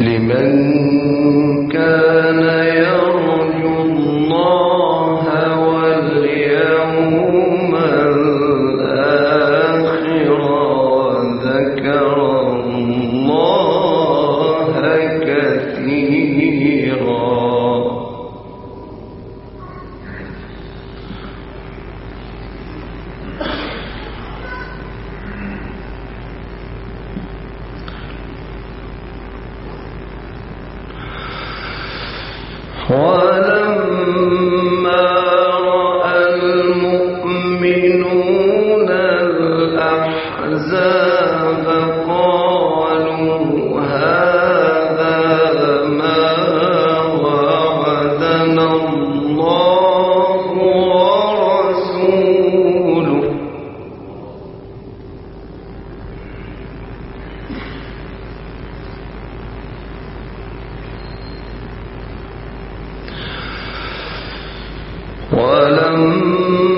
لمن كان ولما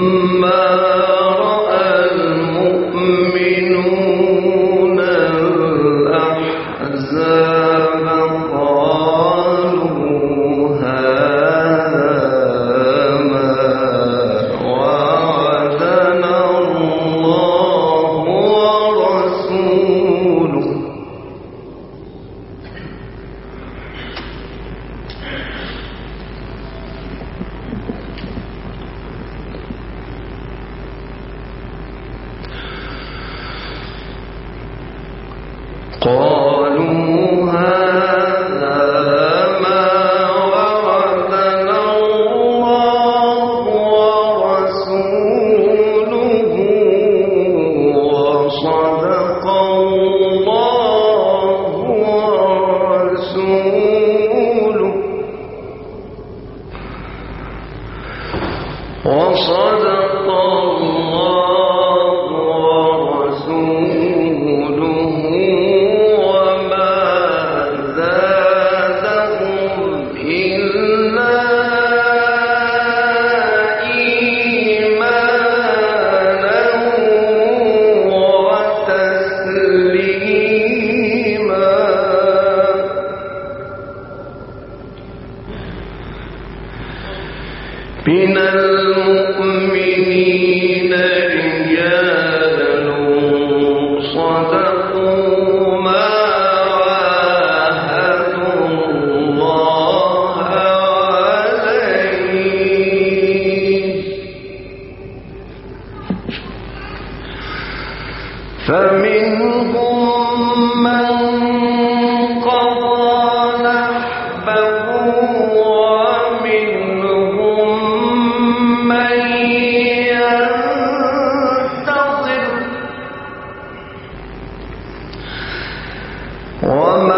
وما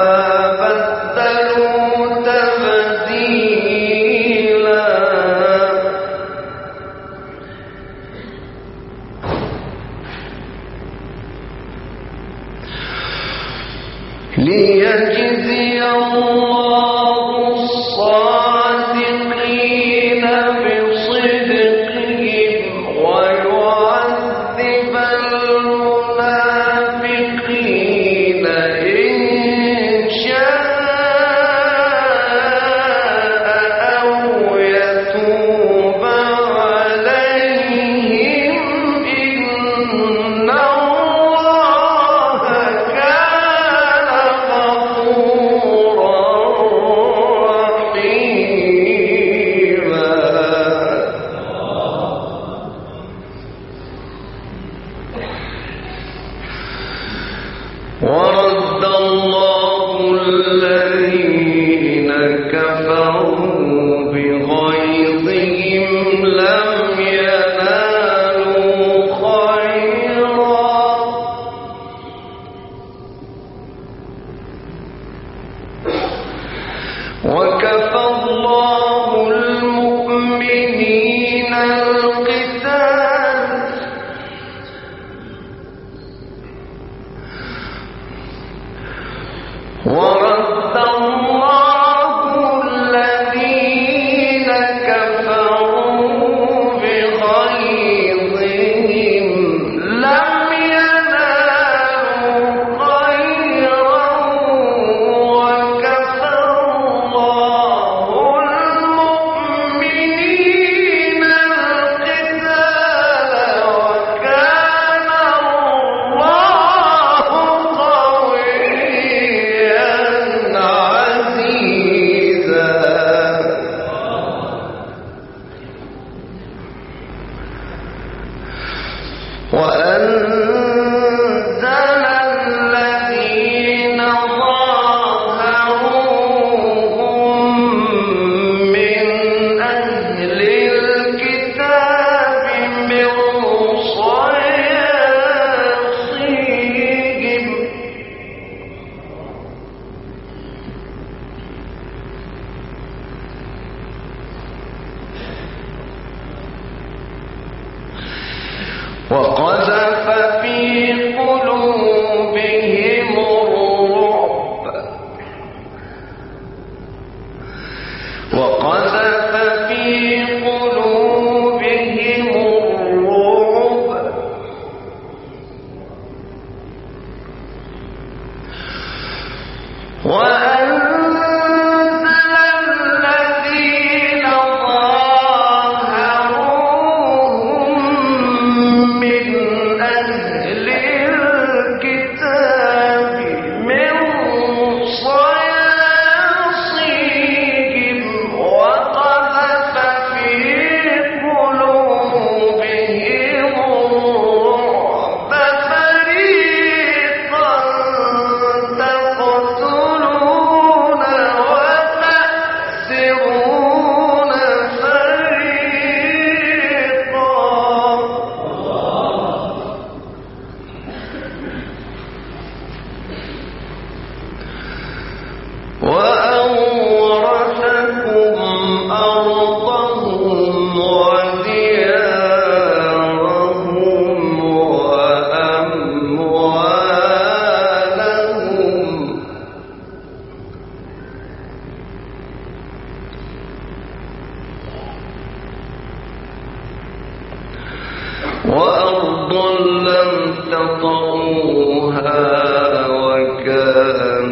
وأنزل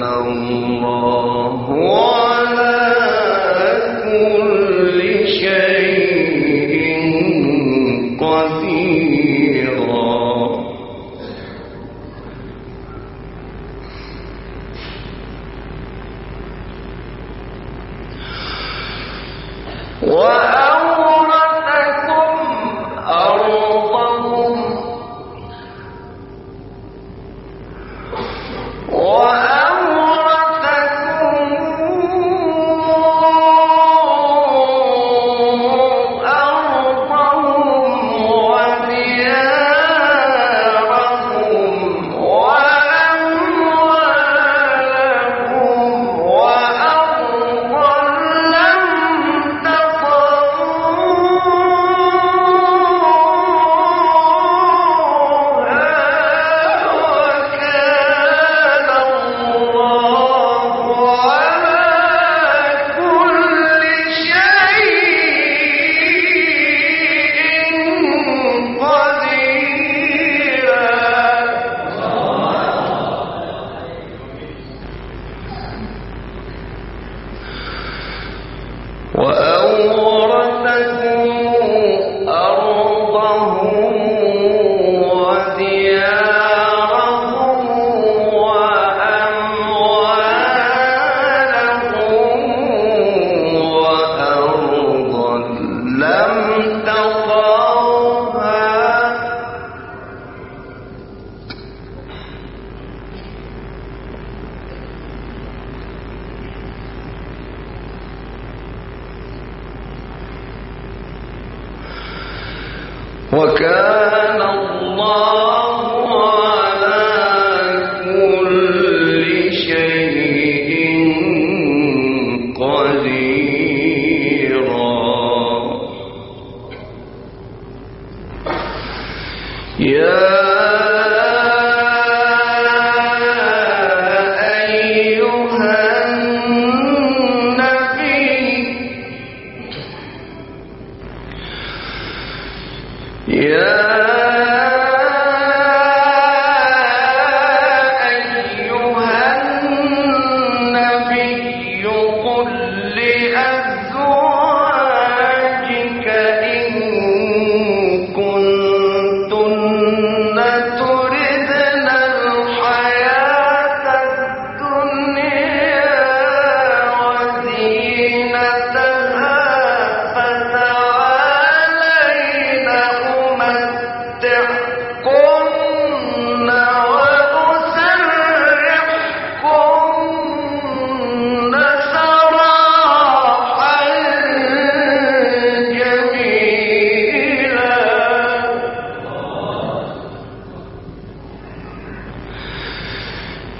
الله Yeah.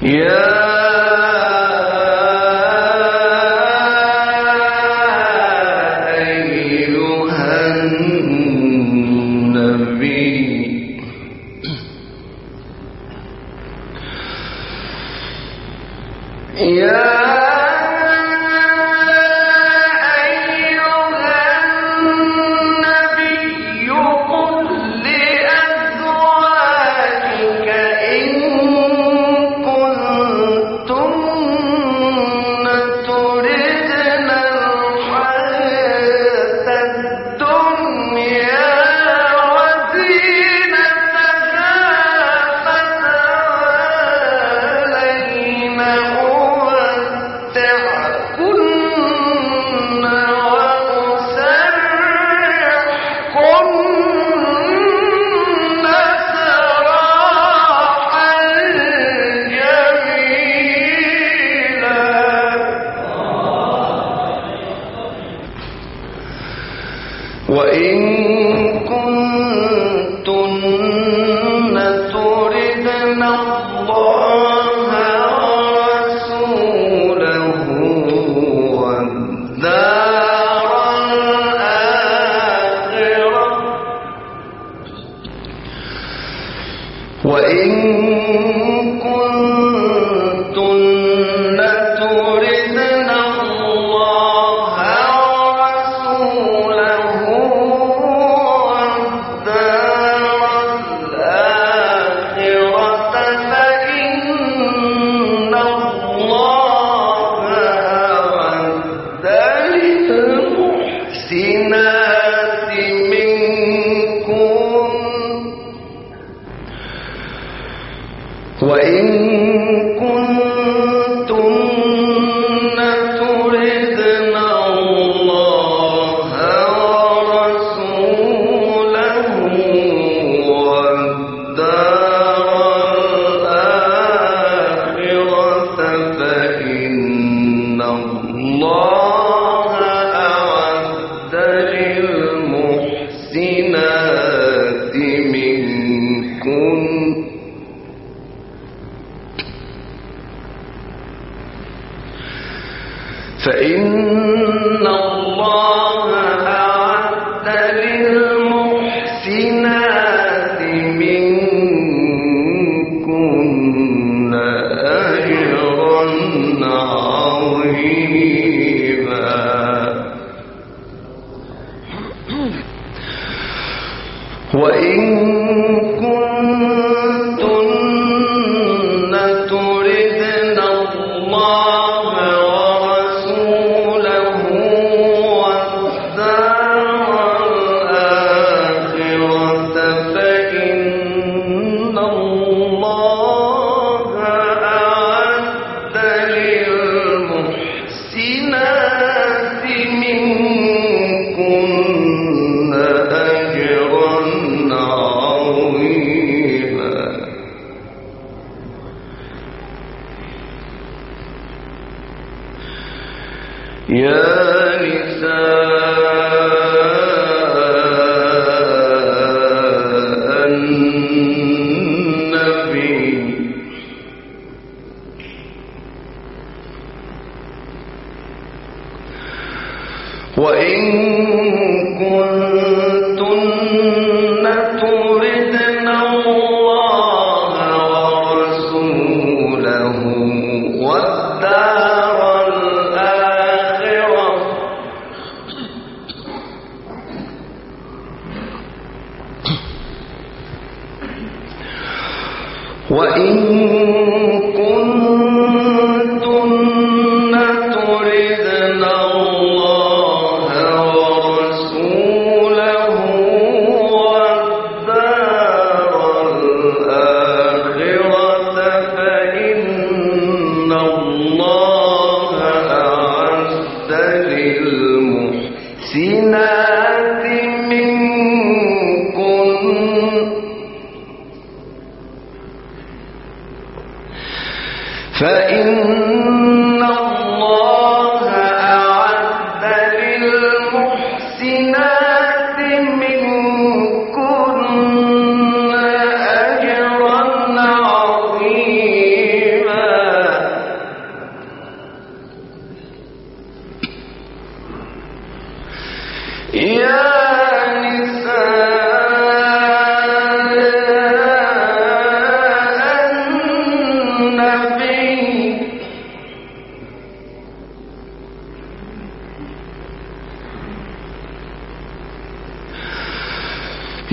Yeah. عظيما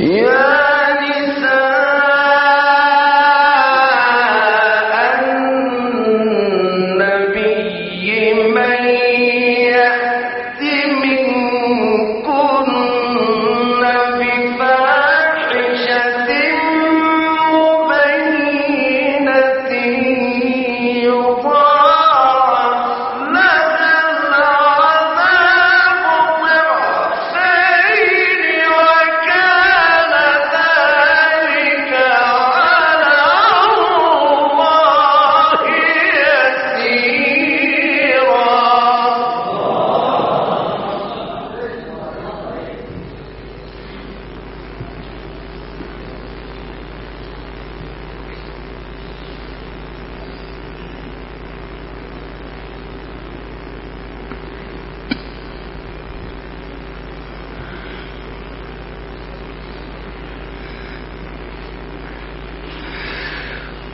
Yeah!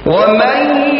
نساء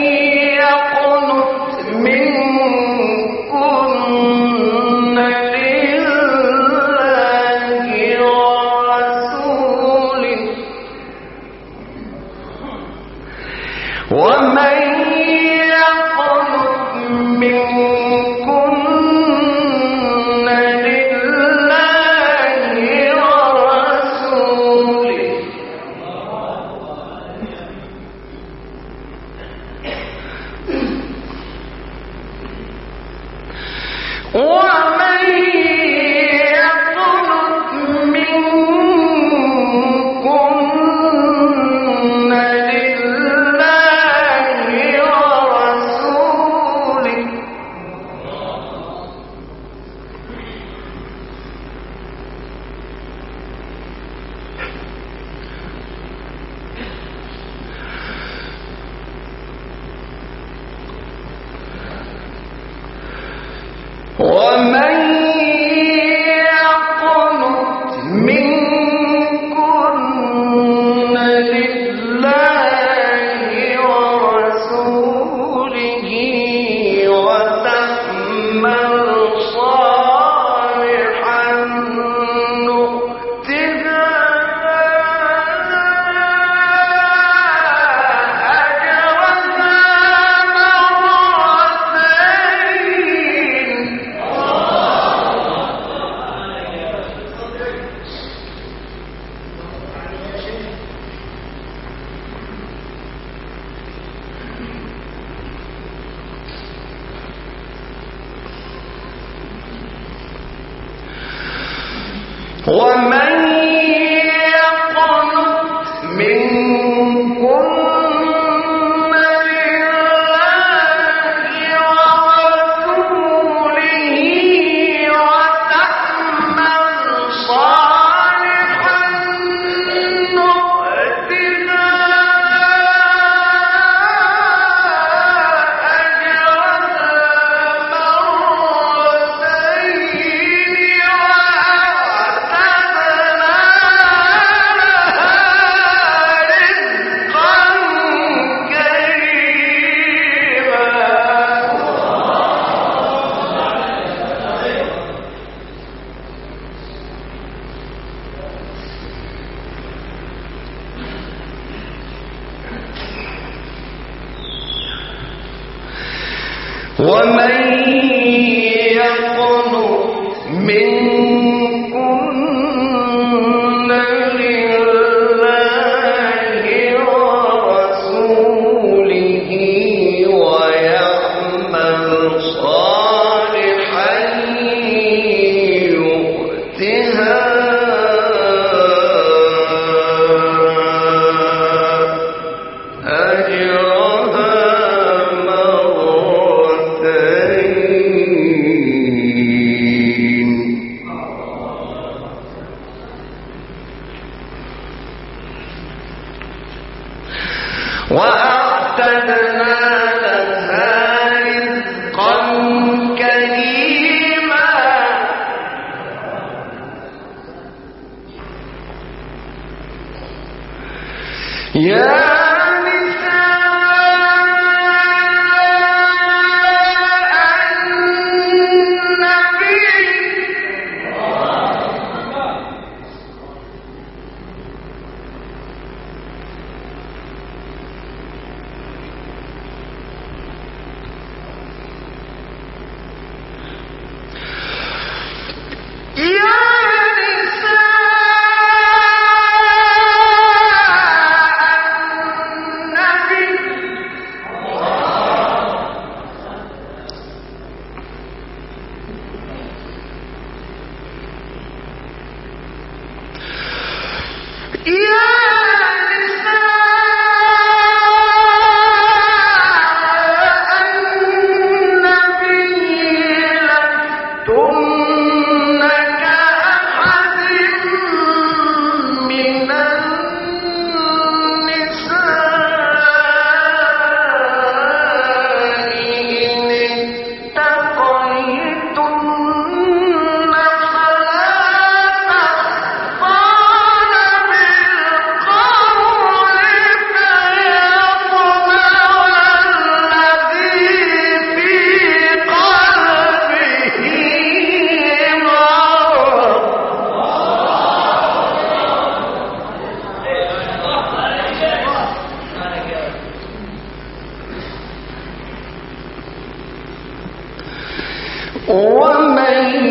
ومن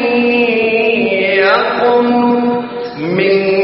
يقنت منكن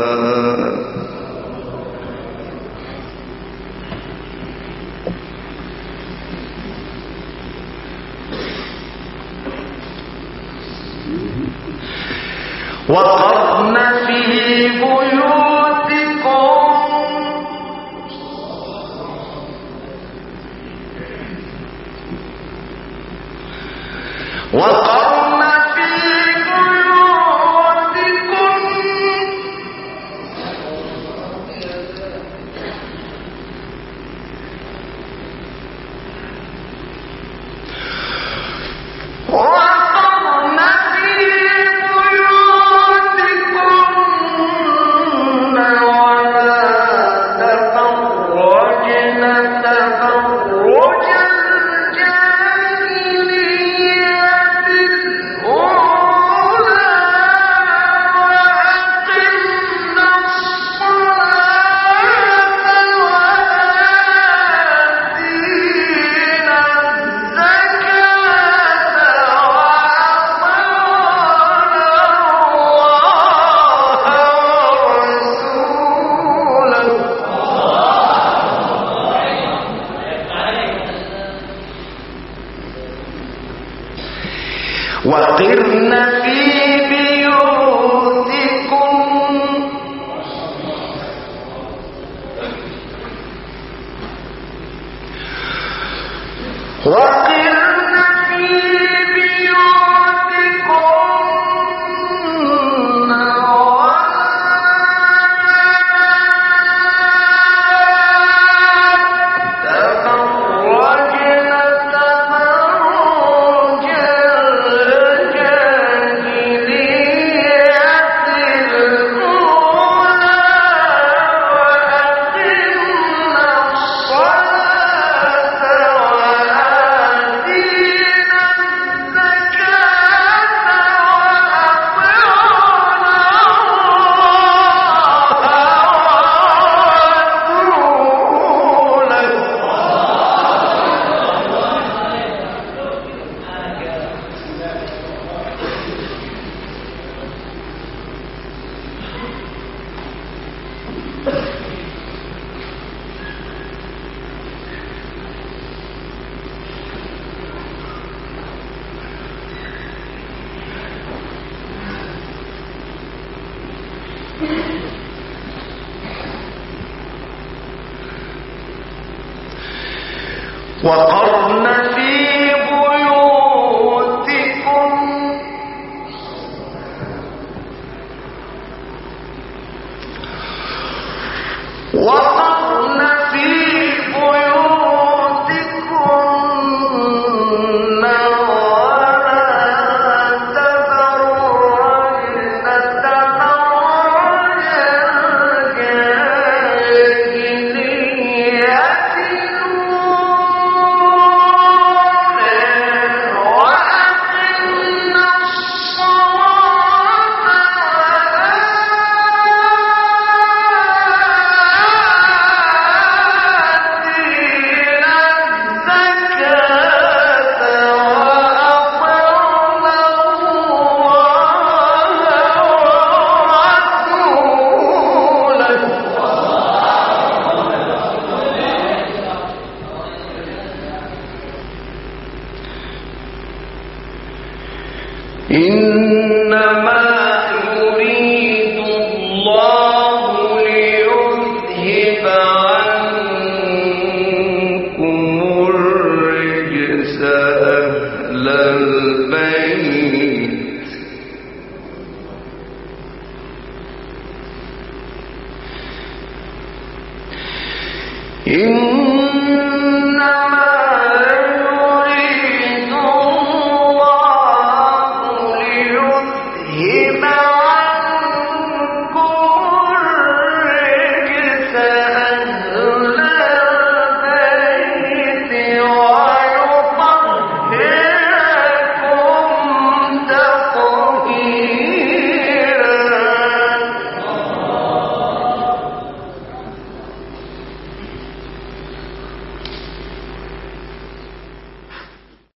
我